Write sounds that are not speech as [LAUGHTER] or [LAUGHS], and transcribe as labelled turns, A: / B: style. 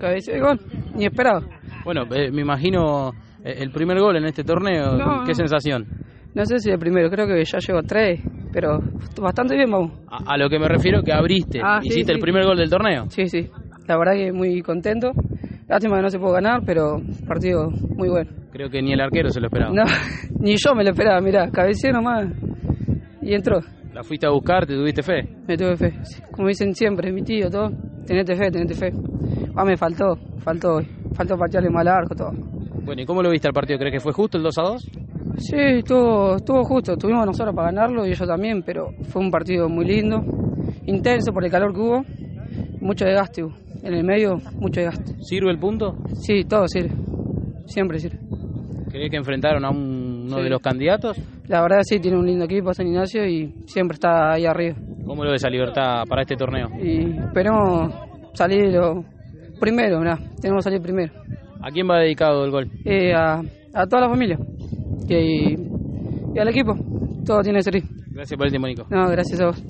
A: Cabeza de gol, ni esperado.
B: Bueno, eh, me imagino eh, el primer gol en este torneo,
A: No.
B: ¿qué sensación?
A: No sé si el primero, creo que ya llevo tres, pero bastante bien vamos.
B: A, a lo que me refiero que abriste,
A: Ah, sí,
B: hiciste el
A: sí.
B: primer gol del torneo.
A: Sí, sí, la verdad que muy contento. Lástima que no se pudo ganar, pero partido muy bueno.
B: Creo que ni el arquero se lo esperaba.
A: No, [LAUGHS] ni yo me lo esperaba, mirá, cabeceé nomás y entró.
B: La fuiste a buscar, te tuviste fe.
A: Me tuve fe. Como dicen siempre, mi tío, todo, tenete fe, tenete fe. Ah, me faltó, faltó, faltó patearle mal arco, todo.
B: Bueno, ¿y cómo lo viste al partido? ¿Crees que fue justo el 2 a 2?
A: Sí, estuvo, estuvo justo. Tuvimos nosotros para ganarlo y ellos también, pero fue un partido muy lindo, intenso por el calor que hubo, mucho desgaste hubo. En el medio, mucho desgaste.
B: ¿Sirve el punto?
A: Sí, todo sirve. Siempre sirve.
B: ¿Crees que enfrentaron a un- uno
A: Sí.
B: de los candidatos?
A: La verdad sí, tiene un lindo equipo San Ignacio y siempre está ahí arriba.
B: ¿Cómo lo ves a Libertad para este torneo?
A: Y esperemos salir lo primero, mirá, tenemos que salir primero.
B: ¿A quién va dedicado el gol?
A: Eh, a, a toda la familia y, y al equipo, todo tiene que salir.
B: Gracias por el tiempo, Nico.
A: No, gracias a vos.